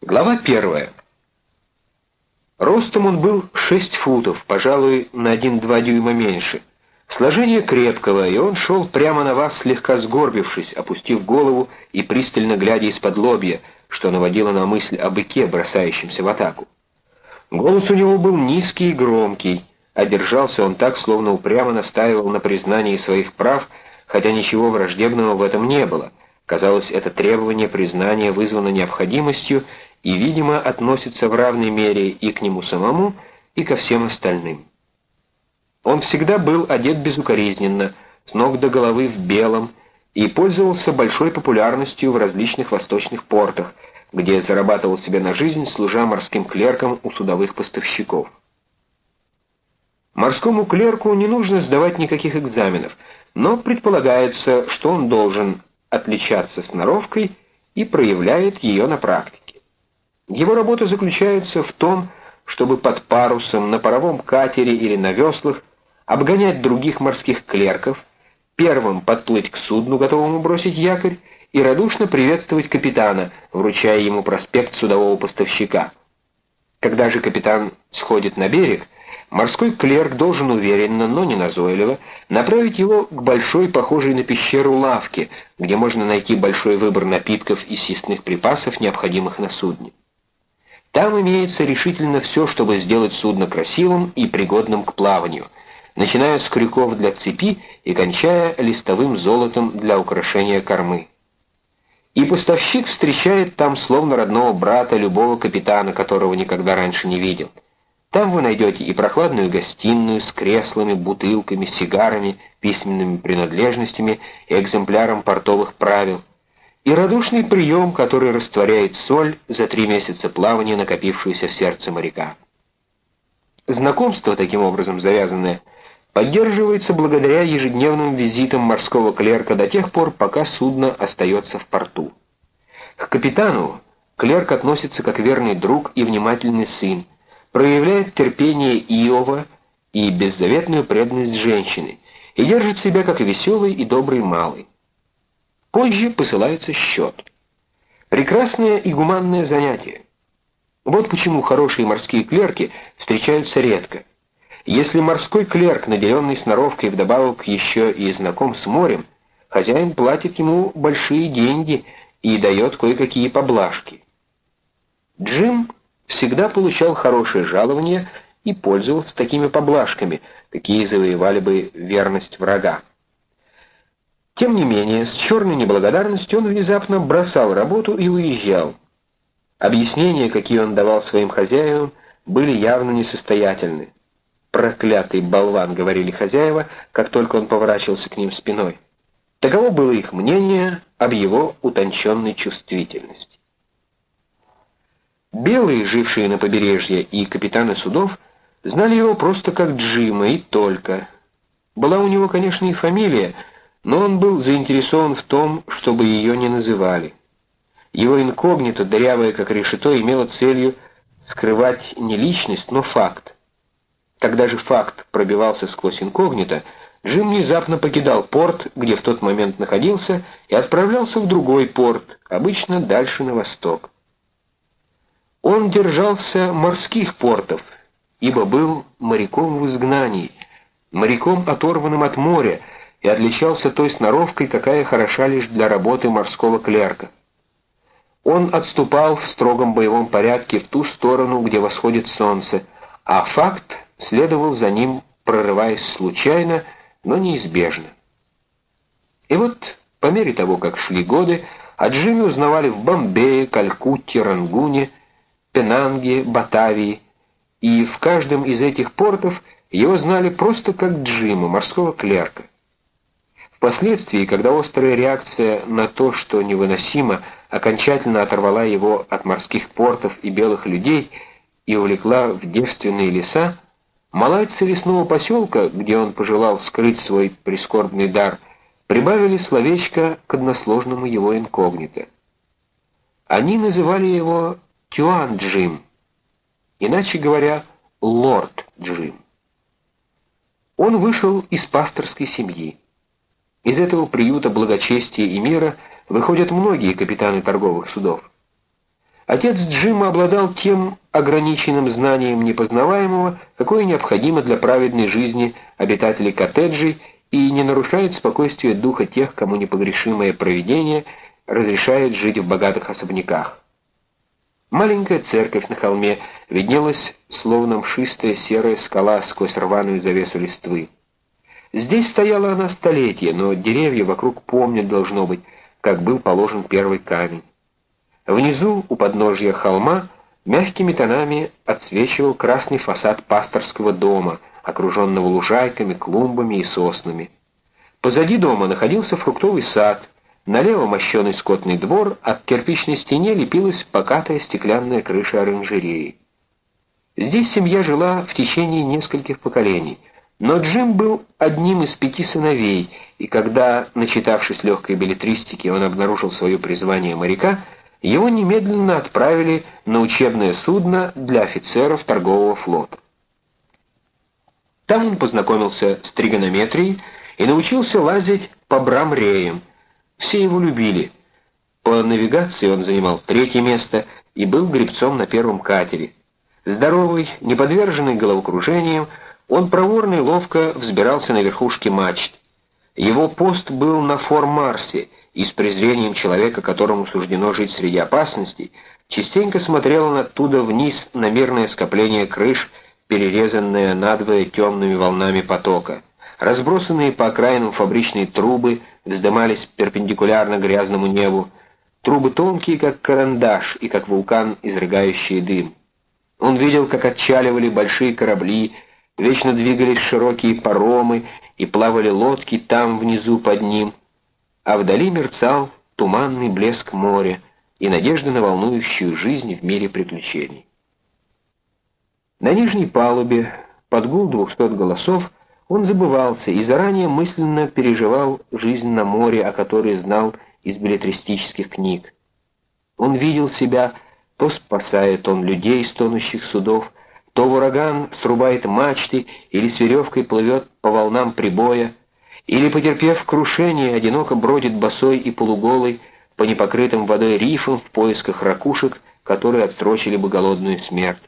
Глава первая. Ростом он был 6 футов, пожалуй, на 1-2 дюйма меньше. Сложение крепкого, и он шел прямо на вас, слегка сгорбившись, опустив голову и пристально глядя из-под лобья, что наводило на мысль о быке, бросающемся в атаку. Голос у него был низкий и громкий, а держался он так, словно упрямо настаивал на признании своих прав, хотя ничего враждебного в этом не было. Казалось, это требование признания вызвано необходимостью и, видимо, относится в равной мере и к нему самому, и ко всем остальным. Он всегда был одет безукоризненно, с ног до головы в белом, и пользовался большой популярностью в различных восточных портах, где зарабатывал себе на жизнь, служа морским клерком у судовых поставщиков. Морскому клерку не нужно сдавать никаких экзаменов, но предполагается, что он должен отличаться сноровкой и проявляет ее на практике. Его работа заключается в том, чтобы под парусом, на паровом катере или на веслах обгонять других морских клерков, первым подплыть к судну, готовому бросить якорь, и радушно приветствовать капитана, вручая ему проспект судового поставщика. Когда же капитан сходит на берег, морской клерк должен уверенно, но не назойливо, направить его к большой, похожей на пещеру лавке, где можно найти большой выбор напитков и съестных припасов, необходимых на судне. Там имеется решительно все, чтобы сделать судно красивым и пригодным к плаванию, начиная с крюков для цепи и кончая листовым золотом для украшения кормы. И поставщик встречает там словно родного брата любого капитана, которого никогда раньше не видел. Там вы найдете и прохладную гостиную с креслами, бутылками, сигарами, письменными принадлежностями и экземпляром портовых правил, и радушный прием, который растворяет соль за три месяца плавания, накопившуюся в сердце моряка. Знакомство, таким образом завязанное, поддерживается благодаря ежедневным визитам морского клерка до тех пор, пока судно остается в порту. К капитану клерк относится как верный друг и внимательный сын, проявляет терпение Иова и беззаветную преданность женщины и держит себя как веселый и добрый малый. Позже посылается счет. Прекрасное и гуманное занятие. Вот почему хорошие морские клерки встречаются редко. Если морской клерк, наделенный сноровкой вдобавок еще и знаком с морем, хозяин платит ему большие деньги и дает кое-какие поблажки. Джим всегда получал хорошее жалование и пользовался такими поблажками, какие завоевали бы верность врага. Тем не менее, с черной неблагодарностью он внезапно бросал работу и уезжал. Объяснения, какие он давал своим хозяевам, были явно несостоятельны. «Проклятый болван», — говорили хозяева, как только он поворачивался к ним спиной. Таково было их мнение об его утонченной чувствительности. Белые, жившие на побережье, и капитаны судов знали его просто как Джима и только. Была у него, конечно, и фамилия — но он был заинтересован в том, чтобы ее не называли. Его инкогнито, дырявое как решето, имело целью скрывать не личность, но факт. Когда же факт пробивался сквозь инкогнито, Джим внезапно покидал порт, где в тот момент находился, и отправлялся в другой порт, обычно дальше на восток. Он держался морских портов, ибо был моряком в изгнании, моряком, оторванным от моря, и отличался той сноровкой, какая хороша лишь для работы морского клерка. Он отступал в строгом боевом порядке в ту сторону, где восходит солнце, а факт следовал за ним, прорываясь случайно, но неизбежно. И вот, по мере того, как шли годы, о Джиме узнавали в Бомбее, Калькутте, Рангуне, Пенанге, Батавии, и в каждом из этих портов его знали просто как Джима, морского клерка. Впоследствии, когда острая реакция на то, что невыносимо, окончательно оторвала его от морских портов и белых людей и увлекла в девственные леса, малайцы лесного поселка, где он пожелал скрыть свой прискорбный дар, прибавили словечко к односложному его инкогнито. Они называли его Тюан Джим, иначе говоря, Лорд Джим. Он вышел из пасторской семьи. Из этого приюта благочестия и мира выходят многие капитаны торговых судов. Отец Джима обладал тем ограниченным знанием непознаваемого, какое необходимо для праведной жизни обитателей коттеджей и не нарушает спокойствие духа тех, кому непогрешимое провидение разрешает жить в богатых особняках. Маленькая церковь на холме виднелась, словно мшистая серая скала сквозь рваную завесу листвы. Здесь стояла она столетия, но деревья вокруг помнят, должно быть, как был положен первый камень. Внизу, у подножья холма, мягкими тонами отсвечивал красный фасад пасторского дома, окруженного лужайками, клумбами и соснами. Позади дома находился фруктовый сад, налево мощеный скотный двор, а к кирпичной стене лепилась покатая стеклянная крыша оранжереи. Здесь семья жила в течение нескольких поколений, но Джим был одним из пяти сыновей, и когда, начитавшись легкой билетристики, он обнаружил свое призвание моряка, его немедленно отправили на учебное судно для офицеров торгового флота. Там он познакомился с тригонометрией и научился лазить по брамреям. Все его любили. По навигации он занимал третье место и был гребцом на первом катере. Здоровый, неподверженный головокружением, он проворно и ловко взбирался на верхушке мачт. Его пост был на Фор-Марсе, и с презрением человека, которому суждено жить среди опасностей, частенько смотрел он оттуда вниз на мирное скопление крыш, перерезанное надвое темными волнами потока. Разбросанные по окраинам фабричные трубы вздымались перпендикулярно грязному небу, трубы тонкие, как карандаш, и как вулкан, изрыгающий дым. Он видел, как отчаливали большие корабли, вечно двигались широкие паромы и плавали лодки там внизу под ним, а вдали мерцал туманный блеск моря и надежда на волнующую жизнь в мире приключений. На нижней палубе, под гул двухсот голосов, он забывался и заранее мысленно переживал жизнь на море, о которой знал из билетристических книг. Он видел себя, то спасает он людей с тонущих судов, то ураган срубает мачты или с веревкой плывет по волнам прибоя, или, потерпев крушение, одиноко бродит босой и полуголый по непокрытым водой рифам в поисках ракушек, которые отсрочили бы голодную смерть.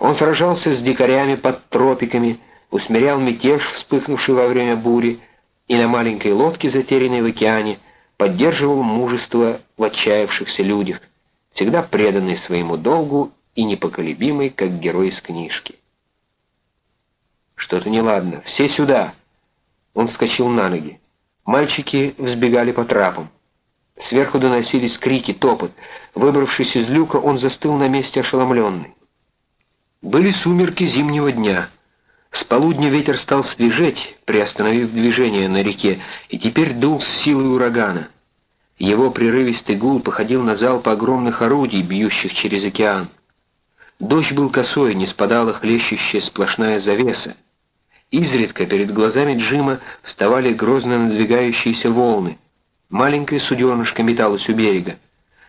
Он сражался с дикарями под тропиками, усмирял мятеж, вспыхнувший во время бури, и на маленькой лодке, затерянной в океане, поддерживал мужество в отчаявшихся людях, всегда преданный своему долгу и непоколебимый, как герой из книжки. Что-то неладно. Все сюда. Он вскочил на ноги. Мальчики взбегали по трапам. Сверху доносились крики, топот. Выбравшись из люка, он застыл на месте ошеломленный. Были сумерки зимнего дня. С полудня ветер стал свежеть, приостановив движение на реке, и теперь дул с силой урагана. Его прерывистый гул походил на залп огромных орудий, бьющих через океан. Дождь был косой, не спадала хлещущая сплошная завеса. Изредка перед глазами Джима вставали грозно надвигающиеся волны. Маленькая суденышко металась у берега.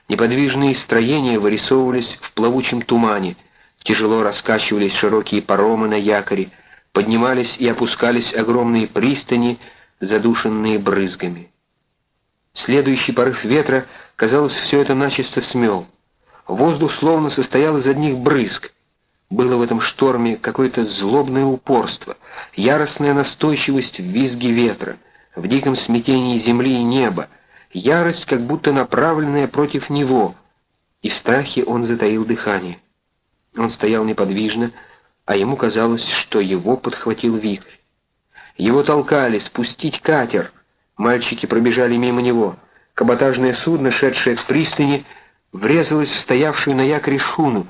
Неподвижные строения вырисовывались в плавучем тумане — Тяжело раскачивались широкие паромы на якоре, поднимались и опускались огромные пристани, задушенные брызгами. Следующий порыв ветра, казалось, все это начисто смел. Воздух словно состоял из одних брызг. Было в этом шторме какое-то злобное упорство, яростная настойчивость в визге ветра, в диком смятении земли и неба, ярость, как будто направленная против него, и в страхе он затаил дыхание. Он стоял неподвижно, а ему казалось, что его подхватил вихрь. Его толкали спустить катер. Мальчики пробежали мимо него. Каботажное судно, шедшее к пристани, врезалось в стоявшую на якоре шхуну,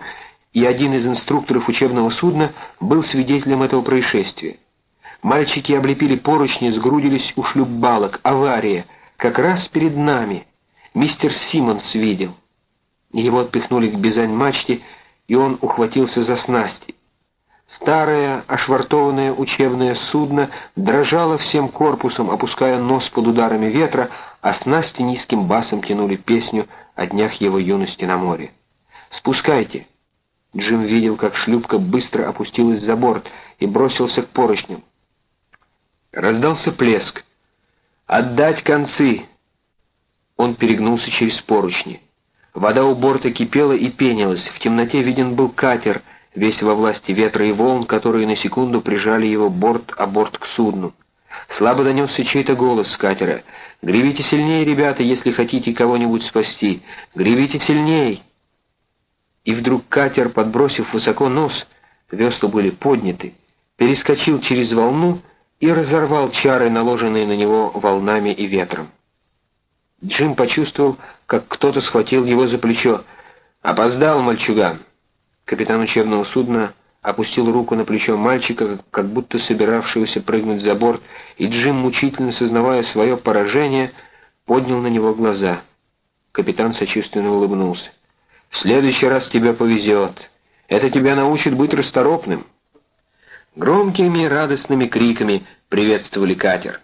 и один из инструкторов учебного судна был свидетелем этого происшествия. Мальчики облепили поручни, сгрудились у шлюпбалок. Авария. Как раз перед нами. Мистер Симмонс видел. Его отпихнули к бизань-мачте, и он ухватился за снасти. Старое ошвартованное учебное судно дрожало всем корпусом, опуская нос под ударами ветра, а снасти низким басом тянули песню о днях его юности на море. «Спускайте!» Джим видел, как шлюпка быстро опустилась за борт и бросился к поручням. Раздался плеск. «Отдать концы!» Он перегнулся через поручни. Вода у борта кипела и пенилась, в темноте виден был катер, весь во власти ветра и волн, которые на секунду прижали его борт о борт к судну. Слабо донесся чей-то голос с катера. «Гребите сильнее, ребята, если хотите кого-нибудь спасти! Гребите сильней!» И вдруг катер, подбросив высоко нос, весла были подняты, перескочил через волну и разорвал чары, наложенные на него волнами и ветром. Джим почувствовал, как кто-то схватил его за плечо. «Опоздал, мальчуган!» Капитан учебного судна опустил руку на плечо мальчика, как будто собиравшегося прыгнуть за борт, и Джим, мучительно сознавая свое поражение, поднял на него глаза. Капитан сочувственно улыбнулся. «В следующий раз тебе повезет. Это тебя научит быть расторопным». Громкими радостными криками приветствовали катер.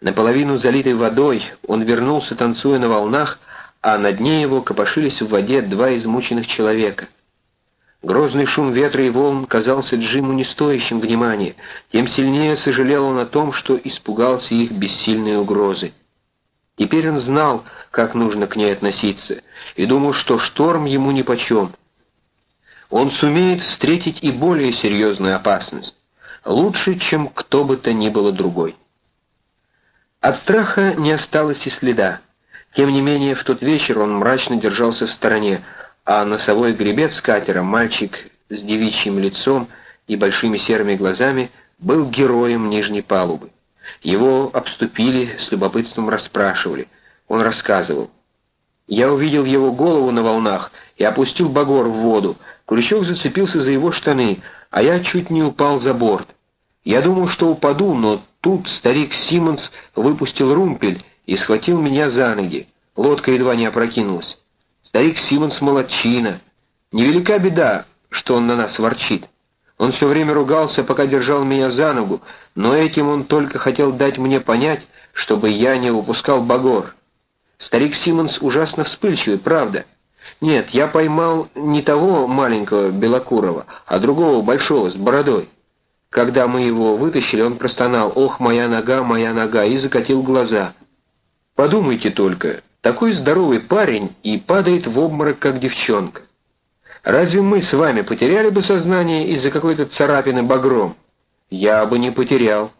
Наполовину залитый водой, он вернулся, танцуя на волнах, а на дне его копошились в воде два измученных человека. Грозный шум ветра и волн казался Джиму не стоящим внимания, тем сильнее сожалел он о том, что испугался их бессильной угрозы. Теперь он знал, как нужно к ней относиться, и думал, что шторм ему нипочем. Он сумеет встретить и более серьезную опасность, лучше, чем кто бы то ни было другой. От страха не осталось и следа. Тем не менее, в тот вечер он мрачно держался в стороне, а носовой гребец катера, мальчик с девичьим лицом и большими серыми глазами, был героем нижней палубы. Его обступили, с любопытством расспрашивали. Он рассказывал. Я увидел его голову на волнах и опустил багор в воду. Крючок зацепился за его штаны, а я чуть не упал за борт. Я думал, что упаду, но Тут старик Симмонс выпустил румпель и схватил меня за ноги. Лодка едва не опрокинулась. Старик Симмонс молодчина. Невелика беда, что он на нас ворчит. Он все время ругался, пока держал меня за ногу, но этим он только хотел дать мне понять, чтобы я не выпускал багор. Старик Симмонс ужасно вспыльчивый, правда. Нет, я поймал не того маленького белокурого, а другого большого с бородой. Когда мы его вытащили, он простонал «Ох, моя нога, моя нога!» и закатил глаза. Подумайте только, такой здоровый парень и падает в обморок, как девчонка. Разве мы с вами потеряли бы сознание из-за какой-то царапины багром? Я бы не потерял.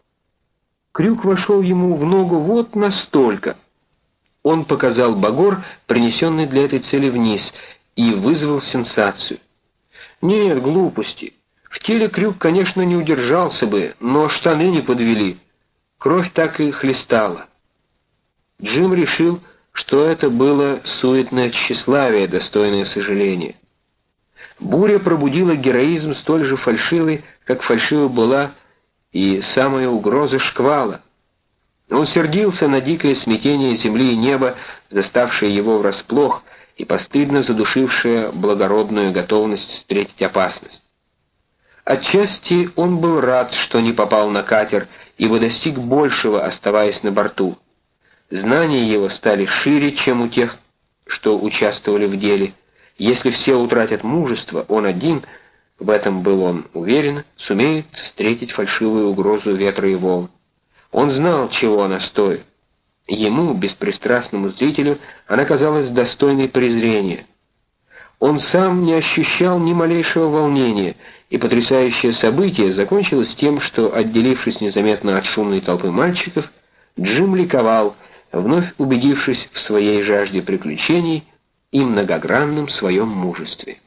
Крюк вошел ему в ногу вот настолько. Он показал багор, принесенный для этой цели вниз, и вызвал сенсацию. Нет, глупости. В теле крюк, конечно, не удержался бы, но штаны не подвели. Кровь так и хлестала. Джим решил, что это было суетное тщеславие, достойное сожаления. Буря пробудила героизм столь же фальшивый, как фальшива была и самая угроза шквала. Он сердился на дикое смятение земли и неба, заставшее его врасплох и постыдно задушившее благородную готовность встретить опасность. Отчасти он был рад, что не попал на катер, ибо достиг большего, оставаясь на борту. Знания его стали шире, чем у тех, что участвовали в деле. Если все утратят мужество, он один, в этом был он уверен, сумеет встретить фальшивую угрозу ветра и волн. Он знал, чего она стоит. Ему, беспристрастному зрителю, она казалась достойной презрения. Он сам не ощущал ни малейшего волнения, и потрясающее событие закончилось тем, что, отделившись незаметно от шумной толпы мальчиков, Джим ликовал, вновь убедившись в своей жажде приключений и многогранном своем мужестве.